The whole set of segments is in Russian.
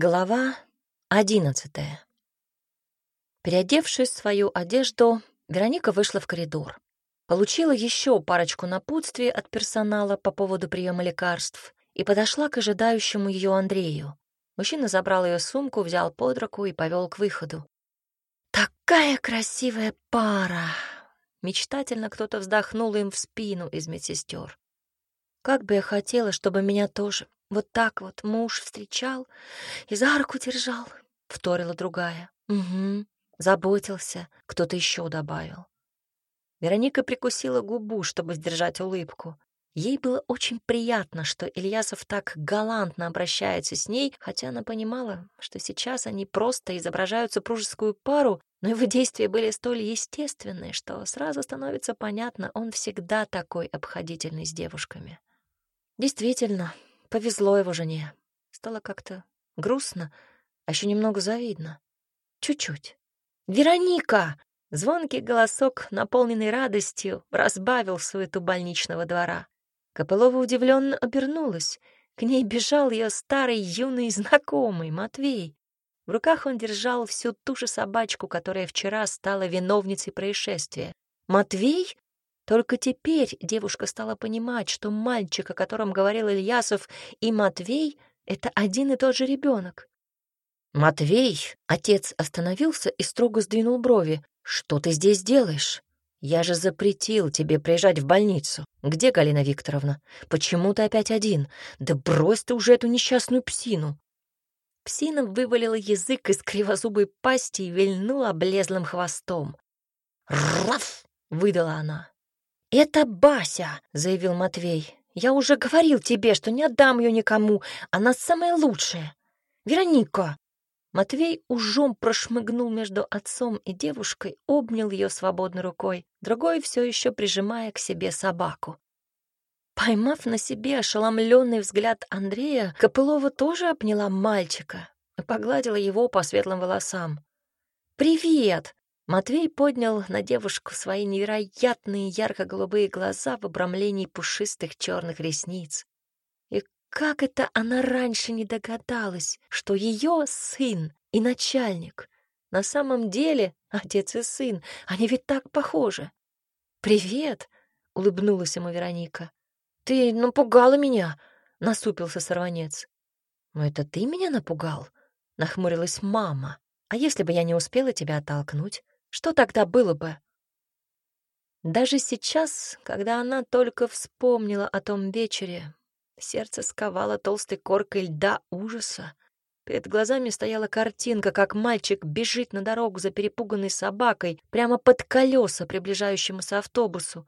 Глава одиннадцатая. Переодевшись в свою одежду, Вероника вышла в коридор. Получила еще парочку напутствий от персонала по поводу приема лекарств и подошла к ожидающему ее Андрею. Мужчина забрал ее сумку, взял под руку и повел к выходу. «Такая красивая пара!» Мечтательно кто-то вздохнул им в спину из медсестер. «Как бы я хотела, чтобы меня тоже вот так вот муж встречал и за руку держал, — вторила другая. Угу, заботился, кто-то еще добавил. Вероника прикусила губу, чтобы сдержать улыбку. Ей было очень приятно, что Ильясов так галантно обращается с ней, хотя она понимала, что сейчас они просто изображают супружескую пару, но его действия были столь естественны, что сразу становится понятно, он всегда такой обходительный с девушками. Действительно, Повезло его жене. Стало как-то грустно, а еще немного завидно. Чуть-чуть. «Вероника!» Звонкий голосок, наполненный радостью, разбавил суету больничного двора. Копылова удивленно обернулась. К ней бежал ее старый юный знакомый, Матвей. В руках он держал всю ту же собачку, которая вчера стала виновницей происшествия. Матвей только теперь девушка стала понимать, что мальчик, о котором говорил Ильясов, и Матвей — это один и тот же ребенок. «Матвей!» — отец остановился и строго сдвинул брови. «Что ты здесь делаешь? Я же запретил тебе приезжать в больницу. Где Галина Викторовна? Почему ты опять один? Да брось ты уже эту несчастную псину!» Псина вывалила язык из кривозубой пасти и вильнула облезлым хвостом. «Раф!» — выдала она. «Это Бася», — заявил Матвей. «Я уже говорил тебе, что не отдам ее никому. Она самая лучшая. Вероника!» Матвей ужом прошмыгнул между отцом и девушкой, обнял ее свободной рукой, другой все еще прижимая к себе собаку. Поймав на себе ошеломленный взгляд Андрея, Копылова тоже обняла мальчика и погладила его по светлым волосам. «Привет!» Матвей поднял на девушку свои невероятные ярко-голубые глаза в обрамлении пушистых черных ресниц. И как это она раньше не догадалась, что ее сын и начальник на самом деле отец и сын, они ведь так похожи. «Привет!» — улыбнулась ему Вероника. «Ты напугала меня!» — насупился сорванец. «Но это ты меня напугал?» — нахмурилась мама. «А если бы я не успела тебя оттолкнуть?» Что тогда было бы? Даже сейчас, когда она только вспомнила о том вечере, сердце сковало толстой коркой льда ужаса. Перед глазами стояла картинка, как мальчик бежит на дорогу за перепуганной собакой прямо под колеса приближающемуся автобусу.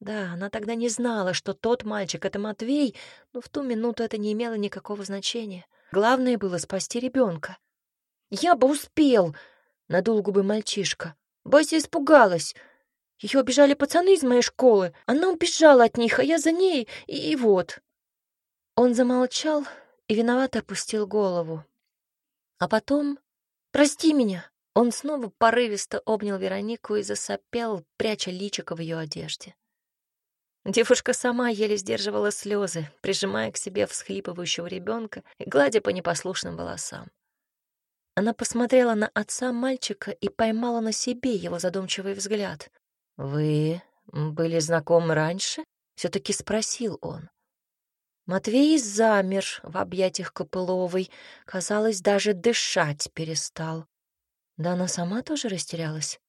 Да, она тогда не знала, что тот мальчик — это Матвей, но в ту минуту это не имело никакого значения. Главное было спасти ребенка. «Я бы успел!» — надул губы мальчишка. Бася испугалась. Ее обижали пацаны из моей школы. Она убежала от них, а я за ней, и, и вот. Он замолчал и виновато опустил голову. А потом «Прости меня!» Он снова порывисто обнял Веронику и засопел, пряча личико в ее одежде. Девушка сама еле сдерживала слезы, прижимая к себе всхлипывающего ребенка и гладя по непослушным волосам. Она посмотрела на отца мальчика и поймала на себе его задумчивый взгляд. «Вы были знакомы раньше?» — все-таки спросил он. Матвей замер в объятиях Копыловой, казалось, даже дышать перестал. Да она сама тоже растерялась.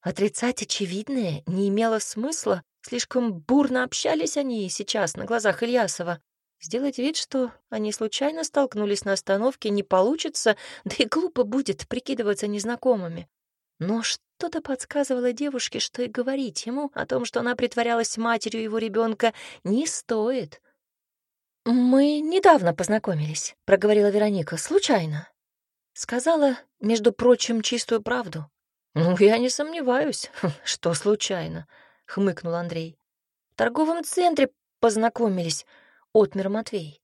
Отрицать очевидное не имело смысла, слишком бурно общались они сейчас на глазах Ильясова. Сделать вид, что они случайно столкнулись на остановке, не получится, да и глупо будет прикидываться незнакомыми. Но что-то подсказывало девушке, что и говорить ему о том, что она притворялась матерью его ребенка, не стоит. «Мы недавно познакомились», — проговорила Вероника, — «случайно». Сказала, между прочим, чистую правду. «Ну, я не сомневаюсь, что случайно», — хмыкнул Андрей. «В торговом центре познакомились», отмер Матвей.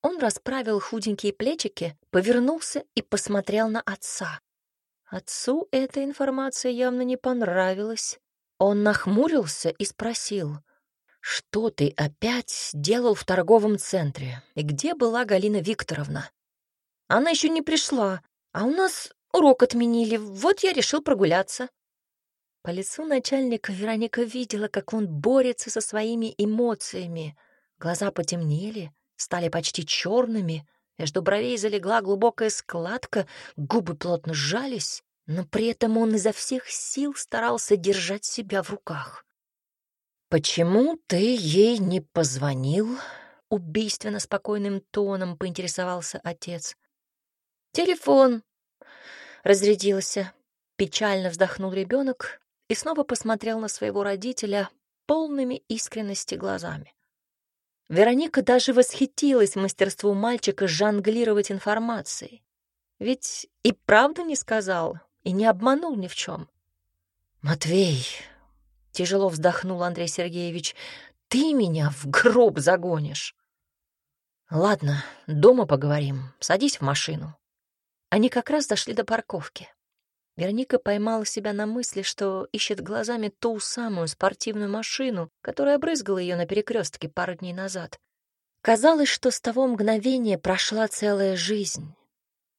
Он расправил худенькие плечики, повернулся и посмотрел на отца. Отцу эта информация явно не понравилась. Он нахмурился и спросил, «Что ты опять делал в торговом центре? И где была Галина Викторовна?» Она еще не пришла, а у нас урок отменили, вот я решил прогуляться». По лицу начальника Вероника видела, как он борется со своими эмоциями. Глаза потемнели, стали почти черными, между бровей залегла глубокая складка, губы плотно сжались, но при этом он изо всех сил старался держать себя в руках. «Почему ты ей не позвонил?» — убийственно спокойным тоном поинтересовался отец. «Телефон!» — разрядился. Печально вздохнул ребенок и снова посмотрел на своего родителя полными искренности глазами. Вероника даже восхитилась мастерству мальчика жонглировать информацией. Ведь и правду не сказал, и не обманул ни в чем. «Матвей», — тяжело вздохнул Андрей Сергеевич, — «ты меня в гроб загонишь». «Ладно, дома поговорим. Садись в машину». Они как раз дошли до парковки. Вероника поймала себя на мысли, что ищет глазами ту самую спортивную машину, которая обрызгала ее на перекрестке пару дней назад. Казалось, что с того мгновения прошла целая жизнь.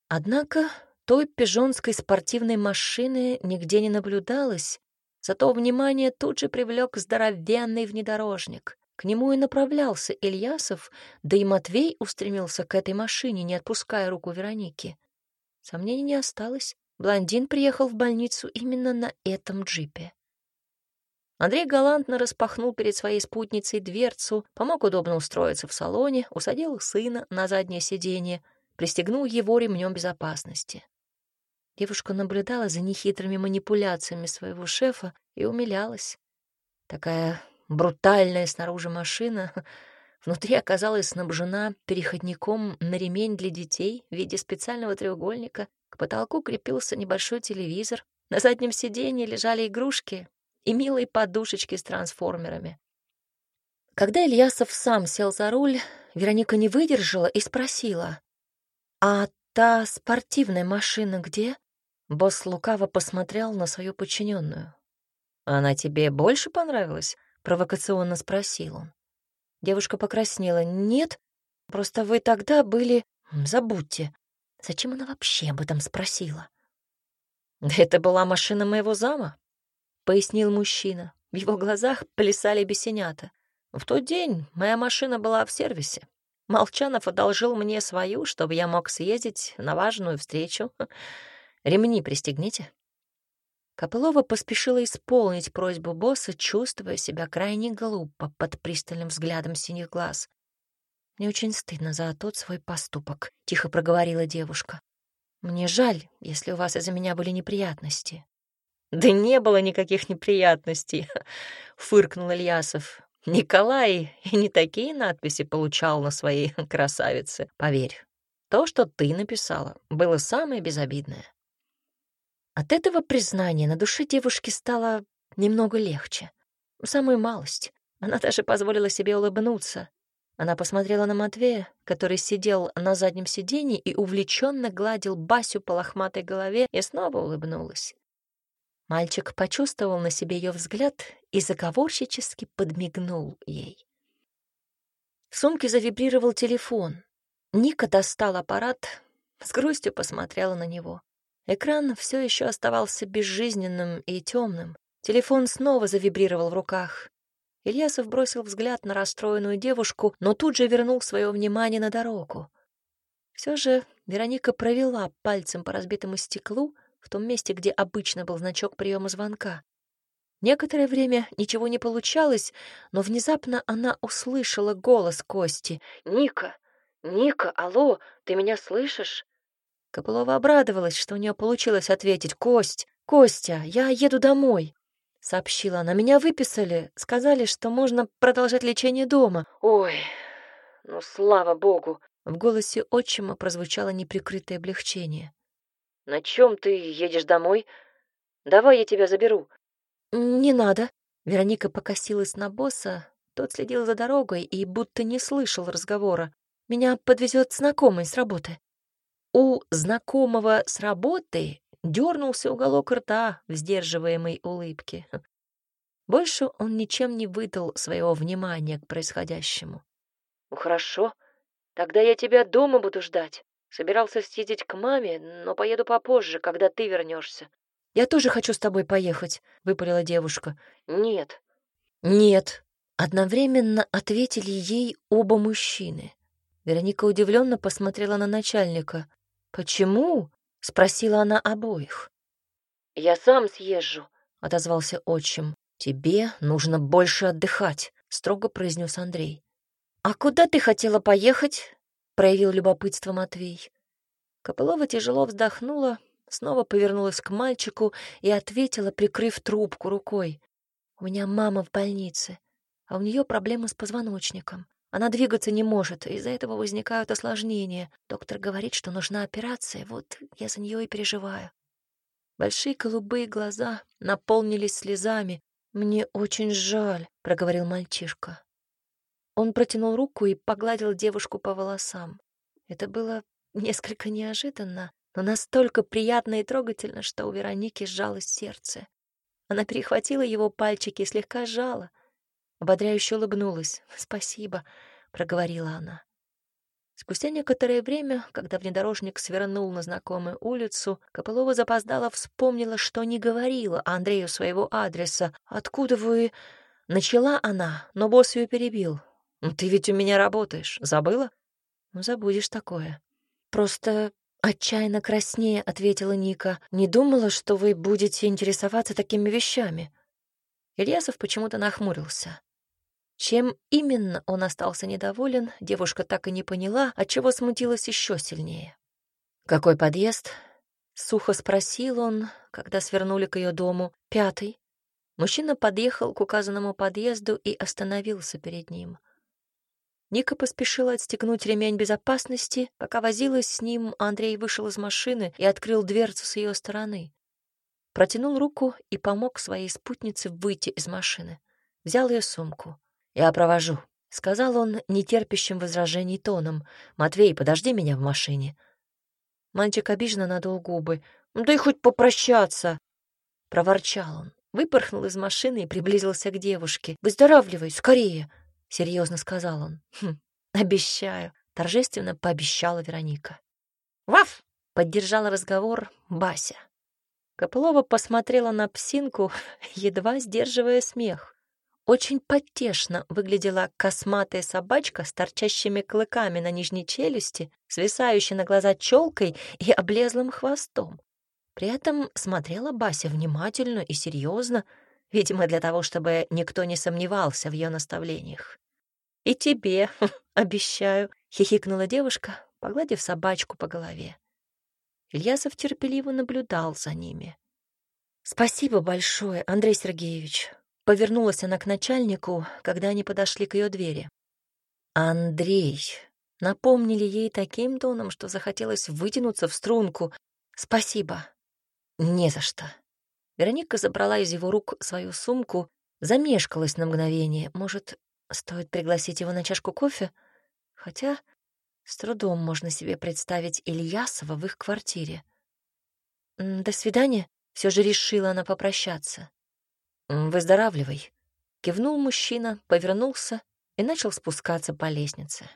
Однако той пижонской спортивной машины нигде не наблюдалось, зато внимание тут же привлек здоровенный внедорожник. К нему и направлялся Ильясов, да и Матвей устремился к этой машине, не отпуская руку Вероники. Сомнений не осталось. Блондин приехал в больницу именно на этом джипе. Андрей галантно распахнул перед своей спутницей дверцу, помог удобно устроиться в салоне, усадил сына на заднее сиденье, пристегнул его ремнем безопасности. Девушка наблюдала за нехитрыми манипуляциями своего шефа и умилялась. Такая брутальная снаружи машина внутри оказалась снабжена переходником на ремень для детей в виде специального треугольника к потолку крепился небольшой телевизор, на заднем сиденье лежали игрушки и милые подушечки с трансформерами. Когда Ильясов сам сел за руль, Вероника не выдержала и спросила, «А та спортивная машина где?» Босс лукаво посмотрел на свою подчиненную. «Она тебе больше понравилась?» — провокационно спросил он. Девушка покраснела. «Нет, просто вы тогда были... Забудьте. Зачем она вообще об этом спросила? «Это была машина моего зама», — пояснил мужчина. В его глазах плясали бесенята. «В тот день моя машина была в сервисе. Молчанов одолжил мне свою, чтобы я мог съездить на важную встречу. Ремни пристегните». Копылова поспешила исполнить просьбу босса, чувствуя себя крайне глупо под пристальным взглядом синих глаз. «Мне очень стыдно за тот свой поступок», — тихо проговорила девушка. «Мне жаль, если у вас из-за меня были неприятности». «Да не было никаких неприятностей», — фыркнул Ильясов. «Николай и не такие надписи получал на своей красавице, поверь. То, что ты написала, было самое безобидное». От этого признания на душе девушки стало немного легче. Самую малость. Она даже позволила себе улыбнуться, она посмотрела на Матвея, который сидел на заднем сиденье и увлеченно гладил Басю по лохматой голове, и снова улыбнулась. Мальчик почувствовал на себе ее взгляд и заговорщически подмигнул ей. В сумке завибрировал телефон. Ника достал аппарат, с грустью посмотрела на него. Экран все еще оставался безжизненным и темным. Телефон снова завибрировал в руках. Ильясов бросил взгляд на расстроенную девушку, но тут же вернул свое внимание на дорогу. Все же Вероника провела пальцем по разбитому стеклу в том месте, где обычно был значок приема звонка. Некоторое время ничего не получалось, но внезапно она услышала голос Кости. «Ника! Ника, алло, ты меня слышишь?» Копылова обрадовалась, что у нее получилось ответить. «Кость! Костя, я еду домой!» Сообщила она. Меня выписали, сказали, что можно продолжать лечение дома. Ой, ну слава богу. В голосе отчима прозвучало неприкрытое облегчение. На чем ты едешь домой? Давай я тебя заберу. Не надо. Вероника покосилась на босса. Тот следил за дорогой и будто не слышал разговора. Меня подвезет знакомый с работы. У знакомого с работы дернулся уголок рта в сдерживаемой улыбке. Больше он ничем не выдал своего внимания к происходящему. «Ну хорошо, тогда я тебя дома буду ждать. Собирался съездить к маме, но поеду попозже, когда ты вернешься. «Я тоже хочу с тобой поехать», — выпалила девушка. «Нет». «Нет», — одновременно ответили ей оба мужчины. Вероника удивленно посмотрела на начальника. «Почему?» — спросила она обоих. «Я сам съезжу», — отозвался отчим. «Тебе нужно больше отдыхать», — строго произнес Андрей. «А куда ты хотела поехать?» — проявил любопытство Матвей. Копылова тяжело вздохнула, снова повернулась к мальчику и ответила, прикрыв трубку рукой. «У меня мама в больнице, а у нее проблемы с позвоночником. Она двигаться не может, из-за этого возникают осложнения. Доктор говорит, что нужна операция, вот я за нее и переживаю». Большие голубые глаза наполнились слезами. «Мне очень жаль», — проговорил мальчишка. Он протянул руку и погладил девушку по волосам. Это было несколько неожиданно, но настолько приятно и трогательно, что у Вероники сжалось сердце. Она перехватила его пальчики и слегка сжала. Ободряюще улыбнулась. «Спасибо», — проговорила она. Спустя некоторое время, когда внедорожник свернул на знакомую улицу, Копылова запоздала вспомнила, что не говорила Андрею своего адреса. «Откуда вы...» Начала она, но босс ее перебил. «Ты ведь у меня работаешь. Забыла?» «Ну, забудешь такое. Просто Отчаянно краснее ответила Ника. Не думала, что вы будете интересоваться такими вещами. Ильясов почему-то нахмурился. Чем именно он остался недоволен, девушка так и не поняла, отчего смутилась еще сильнее. «Какой подъезд?» — сухо спросил он, когда свернули к ее дому. «Пятый». Мужчина подъехал к указанному подъезду и остановился перед ним. Ника поспешила отстегнуть ремень безопасности. Пока возилась с ним, Андрей вышел из машины и открыл дверцу с ее стороны. Протянул руку и помог своей спутнице выйти из машины. Взял ее сумку. «Я провожу», — сказал он нетерпящим возражений тоном. «Матвей, подожди меня в машине». Мальчик обиженно надул губы. «Ну, «Дай хоть попрощаться!» Проворчал он, выпорхнул из машины и приблизился к девушке. «Выздоравливай, скорее!» — серьезно сказал он. «Хм, обещаю», — торжественно пообещала Вероника. «Ваф!» — поддержал разговор Бася. Копылова посмотрела на псинку, едва сдерживая смех. Очень потешно выглядела косматая собачка с торчащими клыками на нижней челюсти, свисающей на глаза челкой и облезлым хвостом. При этом смотрела Бася внимательно и серьезно, видимо, для того, чтобы никто не сомневался в ее наставлениях. «И тебе, обещаю», — хихикнула девушка, погладив собачку по голове. Ильясов терпеливо наблюдал за ними. «Спасибо большое, Андрей Сергеевич», — повернулась она к начальнику, когда они подошли к ее двери. «Андрей», — напомнили ей таким тоном, что захотелось вытянуться в струнку. «Спасибо». «Не за что». Вероника забрала из его рук свою сумку, замешкалась на мгновение. Может, стоит пригласить его на чашку кофе? Хотя с трудом можно себе представить Ильясова в их квартире. «До свидания», — все же решила она попрощаться. «Выздоравливай», — кивнул мужчина, повернулся и начал спускаться по лестнице.